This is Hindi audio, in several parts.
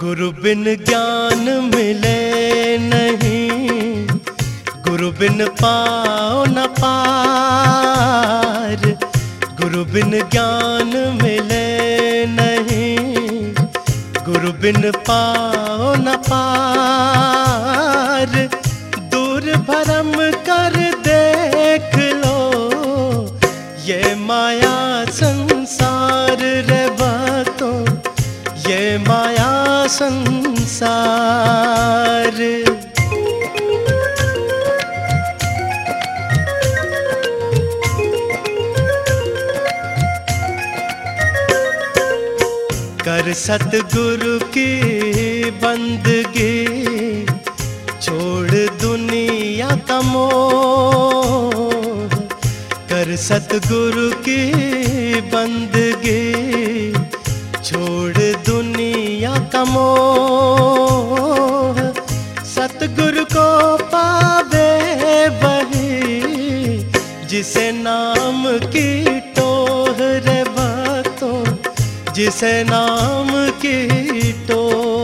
गुरु बिन ज्ञान मिले नहीं, गुरु बिन पाओ न पार, गुरु बिन ज्ञान मिले नहीं, गुरु बिन पाओ संसार। कर सतगुरु की बंदगी छोड़ दुनिया का मोह। कर सतगुरु की बंदगी दुनिया का मोह, सतगुरु को पावे बही जिसे नाम की टोह रे बातों, जिसे नाम की टोह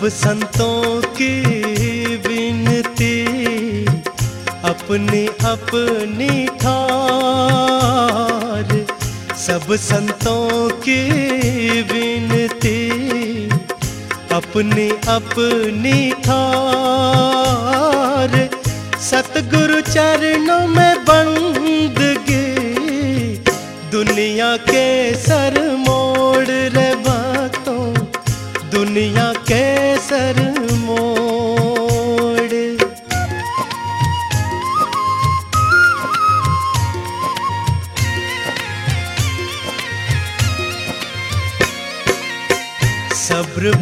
सब संतों की विनती, अपनी अपनी ठार सब संतों की विनती, अपनी अपनी ठार सतगुरु चरणों में बंदगी, दुनिया के सर मोड़ रे बातों, दुनिया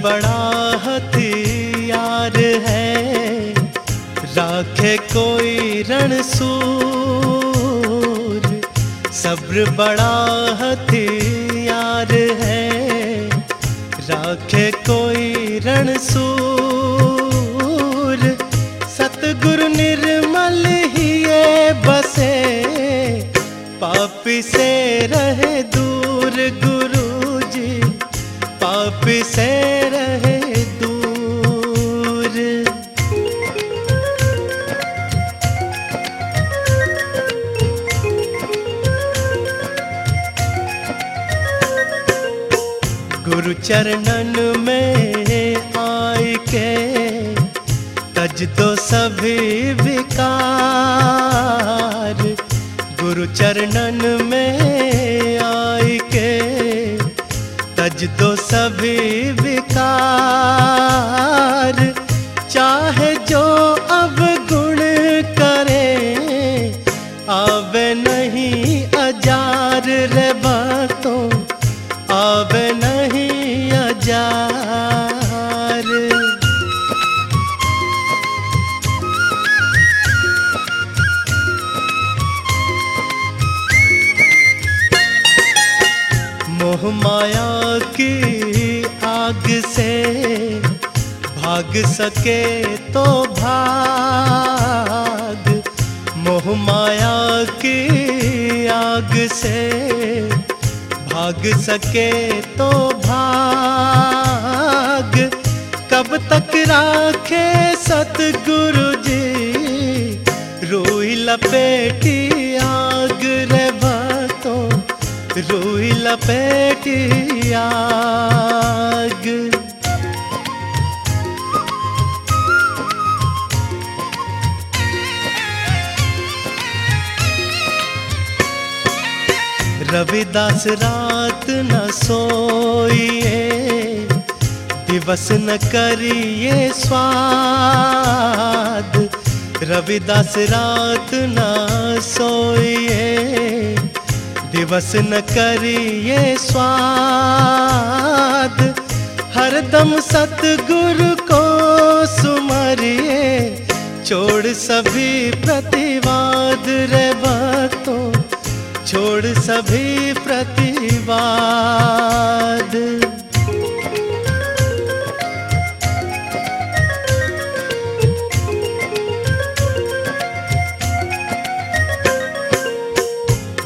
बड़ा हथियार है। राखे कोई रण रणसूर। सब्र बड़ा हथियार है। राखे कोई रणसूर। सतगुरु निर्मल ही बसे। पापी से रहे दूर गुरु। चरणन में आए के। तज तो सभी विकार। गुरु चरणन में आए के। तज तो सभी सके तो भाग, मोह माया की आग से भाग सके तो भाग। कब तक राखे सतगुरु जी, रोई लपेटी आग रे बातों, रोई लपेटी आग। रविदास रात न सोइए, दिवस न करिए स्वाद। रविदास रात न सोइए, दिवस न करिए स्वाद। हरदम सतगुरु को सुमरिए, छोड़ सभी प्रतिवाद रे छोड़ सभी प्रतिवाद।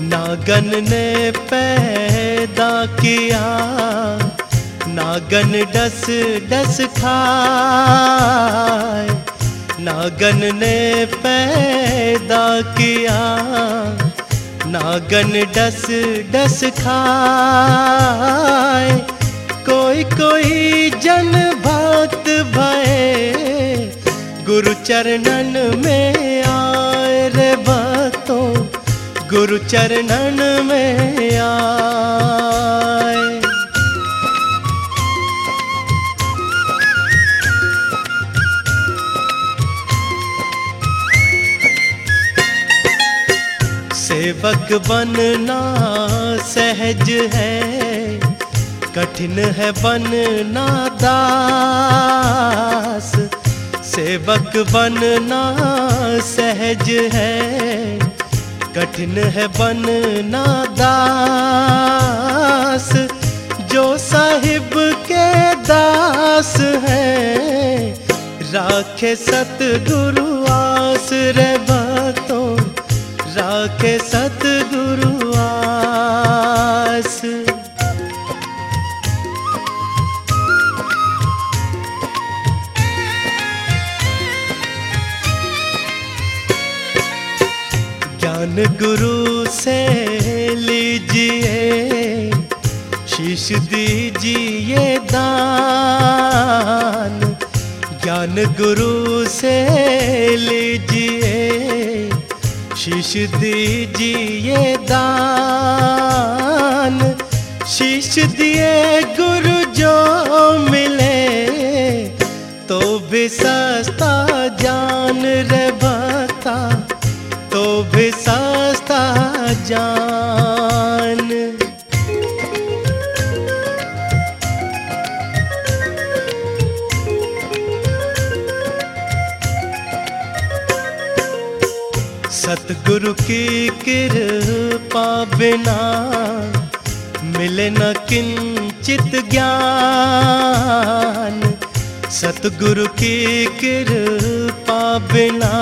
नागन ने पैदा किया, नागन डस डस खाए, नागन ने पैदा किया नागन डस डस खाए। कोई कोई जन भक्त भय। गुरु चरणन में आए रे भक्तों। गुरु चरणन में आए। सेवक बनना सहज है, कठिन है बनना दास। सेवक बनना सहज है, कठिन है बनना दास। जो साहिब के दास है, राखे सतगुरु आस रे भक्तों राखे सतगुरु गुरु से लीजिए, शीश दीजिए दान। ज्ञान गुरु से लीजिए, शीश दीजिए दान। शीश दिए गुरु जो मिले तो भी सस्ता जान सतगुरु की कृपा बिना मिले न किंचित ज्ञान सतगुरु की कृपा बिना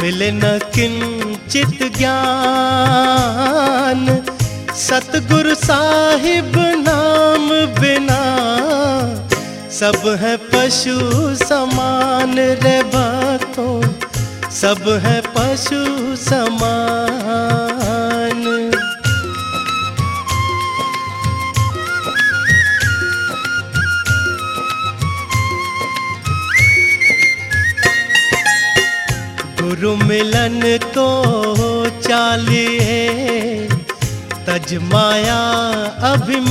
मिले न किंचित ज्ञान। सतगुरु साहिब नाम बिना सब है पशु समान रे भक्तों सब है पशु समान। गुरु मिलन को चालिए तज माया अभिमान।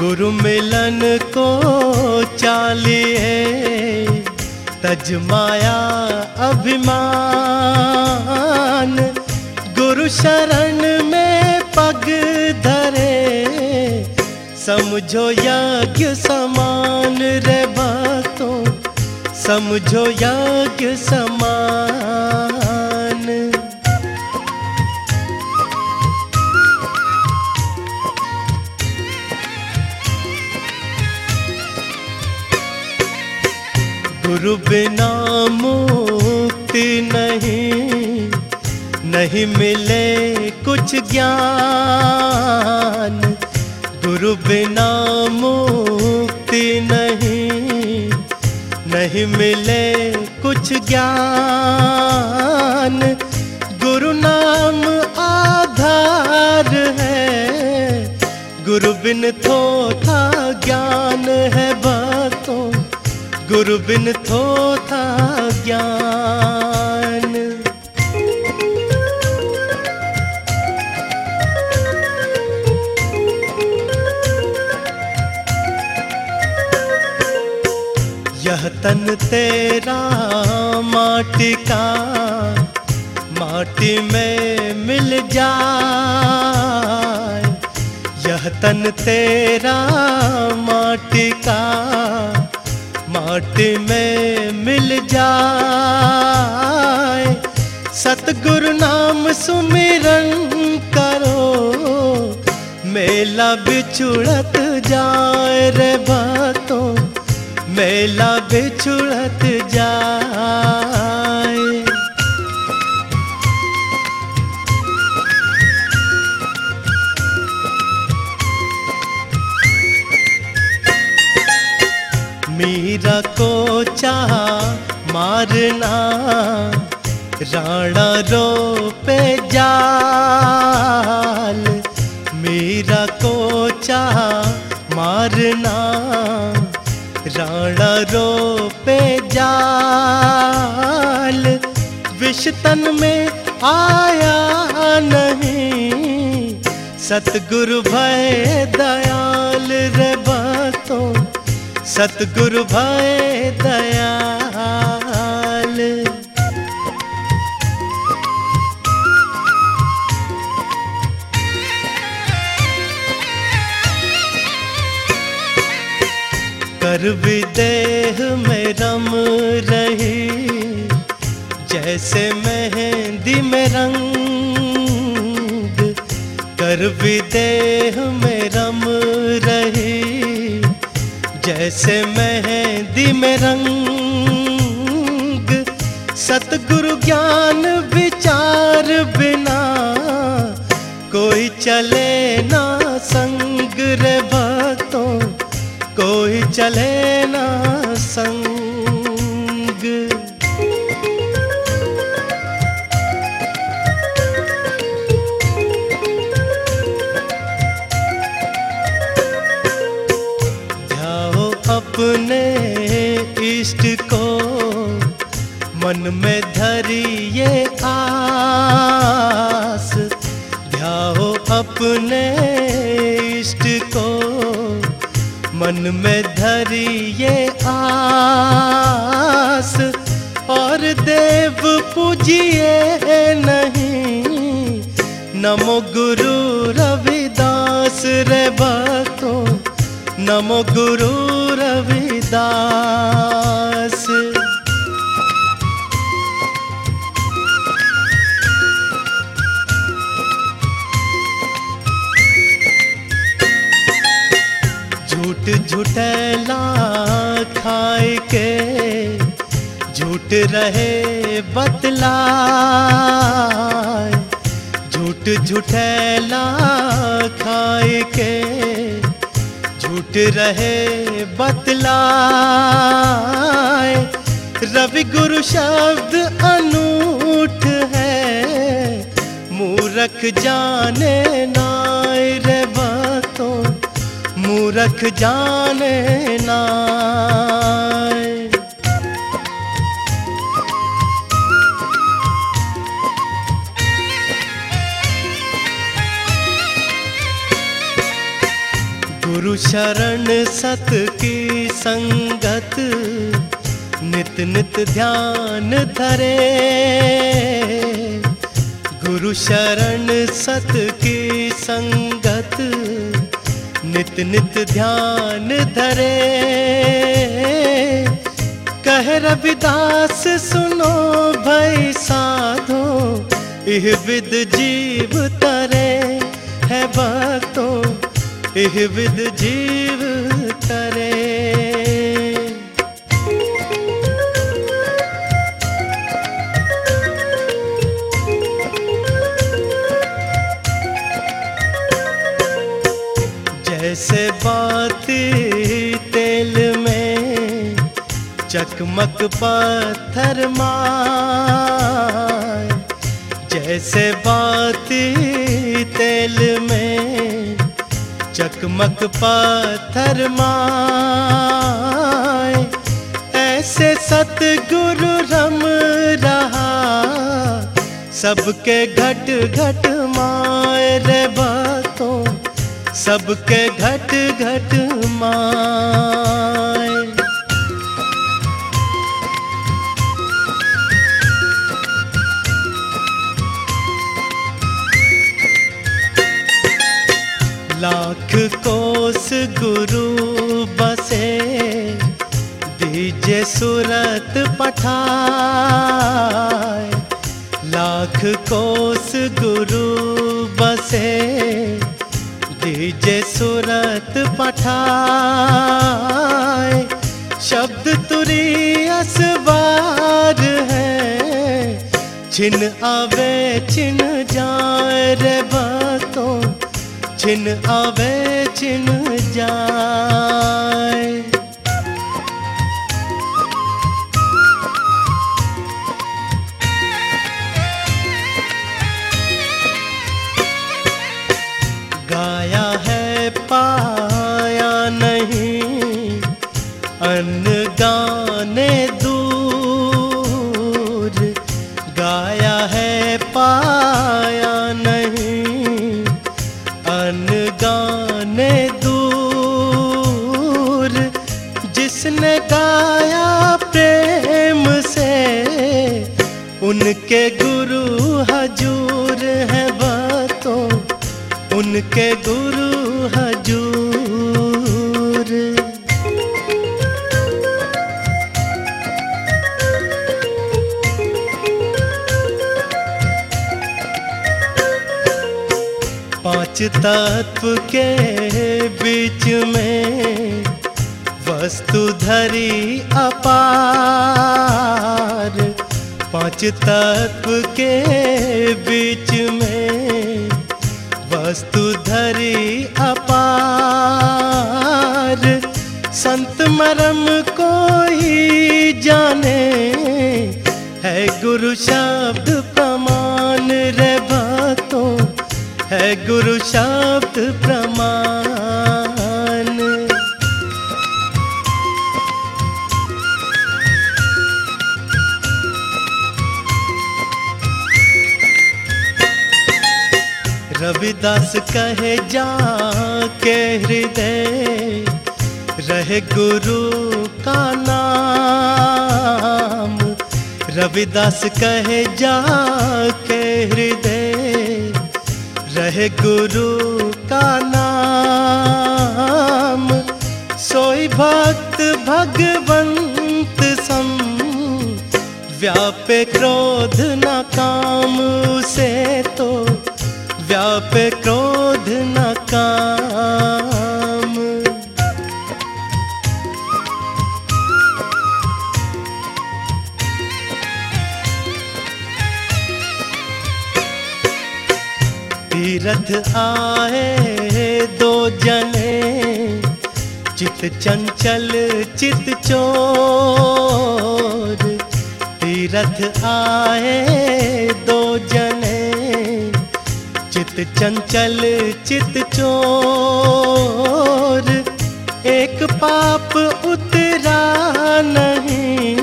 गुरु मिलन को चालिए तज माया अभिमान। गुरु शरण में पग धरे। समझो यज्ञ समान रे भक्तों समझो यज्ञ समान। गुरु बिना मुक्ति नहीं नहीं मिले कुछ ज्ञान। गुरु बिना मुक्ति नहीं मिले कुछ ज्ञान। गुरु नाम आधार है। गुरु बिन थोथा ज्ञान है बातों। गुरु बिन थोथा ज्ञान। तन तेरा माटी का, माटी में मिल जाए। यह तन तेरा माटी का, माटी में मिल जाए। सतगुरु नाम सुमिरन करो, मेला बिछुड़त जाए रे बातों। मेला बिछुड़त जाए। मीरा को चाह मारना, राणा रो पे जाल। मीरा को चाह मारना राणा रो पे जाल विषतन में आया नहीं। सतगुरु भय दयाल रे बातों, सतगुरु भय दयाल कर विदेह में रम रही, जैसे मेहंदी में रंग कर विदेह में रम रही, जैसे मेहंदी में रंग सतगुरु ज्ञान विचार बिना कोई चले ना संग। चले ना संग। जाओ अपने इष्ट को मन में मन में धरिए आस, और देव पूजिए नहीं। नमो गुरु रविदास रे भक्तों नमो गुरु रविदास। झूठला खाए के झूठ रहे बतलाए। झूठ झूठला खाए के झूठ रहे बतलाए। रवि गुरु शब्द अनूठ है, मूरख जाने नाय रे बातों मूरख जाने नाय। गुरु शरण सत की संगत, नित नित ध्यान धरे। गुरु शरण सत की संगत नित नित ध्यान धरे। कह रविदास, सुनो भई साधो, इह विद जीव तरे। है भक्तों, इह विद जीव तरे। बाती तेल में, चकमक पत्थर मार। जैसे बाती तेल में, चकमक पत्थर मार। ऐसे सतगुरु रम रहा, सबके घट घट माए रे बातों सबके घट घट माए। लाख कोस गुरु बसे, दीजे सूरत पठाए। लाख कोस गुरु बसे दीजे सूरत पठाए। शब्द तुरी असबार है। छिन आवे, छिन जाए रे बातों। छिन आवे, छिन जाए। गाया प्रेम से। उनके गुरु हजूर है बातों। उनके गुरु हजूर। पाँच तत्व के बीच में वस्तु धरी अपार, पाँच तत्व के बीच में वस्तु धरी अपार। संत मरम को ही जाने, है गुरु शब्द प्रमाण रे बातों, है गुरु शब्द प्रमाण रविदास कहे जा के हृदय रहे गुरु का नाम। रविदास कहे जा के हृदय रहे गुरु का नाम। सोई भक्त भगवंत सम, व्यापे क्रोध न काम, उसे तो व्यापे क्रोध न काम। तीरथ आए दो जने, चित चंचल, चित चोर। तीरथ आए दो चित चंचल, चित चोर। एक पाप उतरा नहीं।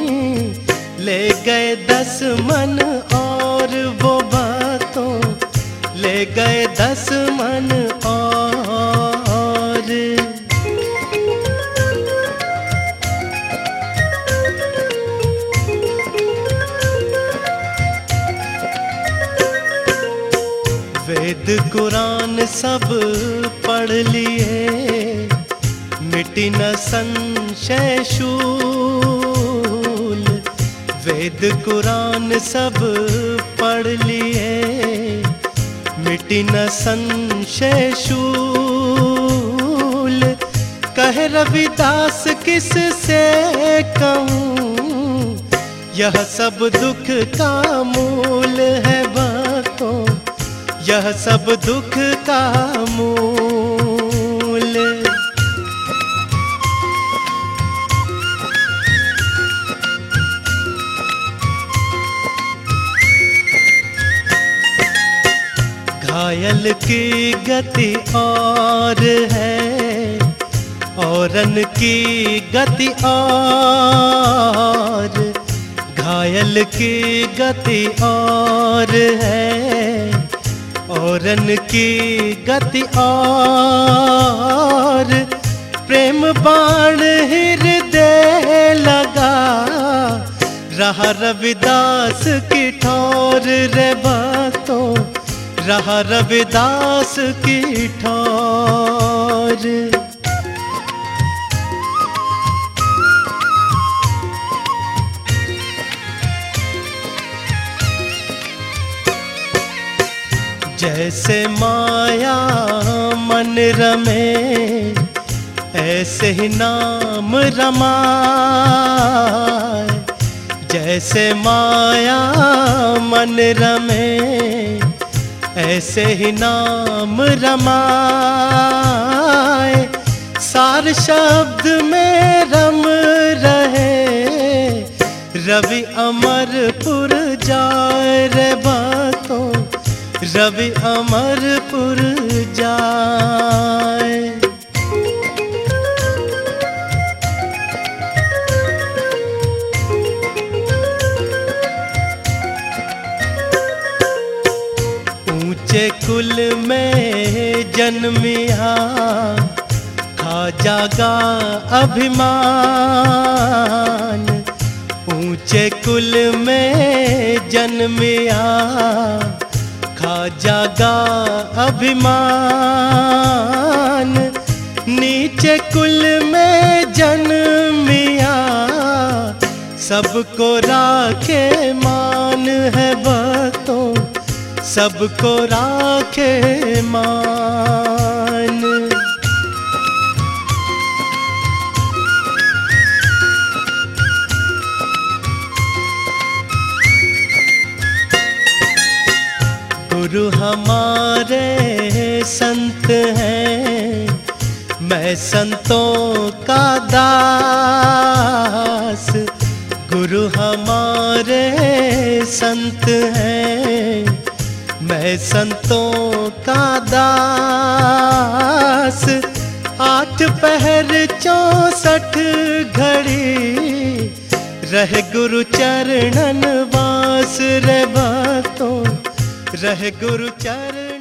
ले गए दस मन और वो बातों। ले गए दस मन सब पढ़ लिए। मिटी न संशय शूल, वेद कुरान सब पढ़ लिए। मिटी न संशय शूल, कह रविदास किस से कहूँ? यह सब दुख का मूल है। यह सब दुख का मूल। घायल की गति और है, औरन की गति और, घायल की गति और है। औरन की गति और प्रेम बाण हृदय लगा। रहा रविदास की ठोर रे बातों, रहा रविदास की ठौर। जैसे माया मन रमे, ऐसे ही नाम रमाए। जैसे माया मन रमे, ऐसे ही नाम रमाए। सार शब्द में रम रहे, रवि अमरपुर जाए रे बातों रवि अमरपुर जाए। ऊँचे कुल में जन्मिया हाँ, खा जागा अभिमान। ऊँचे कुल में जन्मिया हाँ, खा जागा अभिमान, नीचे कुल में जन्मिया सबको राखे मान है भक्तों सबको राखे मान। गुरु हमारे संत हैं। मैं संतों का दास, गुरु हमारे संत हैं। मैं संतों का दास, आठ पहर चौसठ घड़ी, रह गुरु चरणन वास रे भक्तों रह गुरु चरण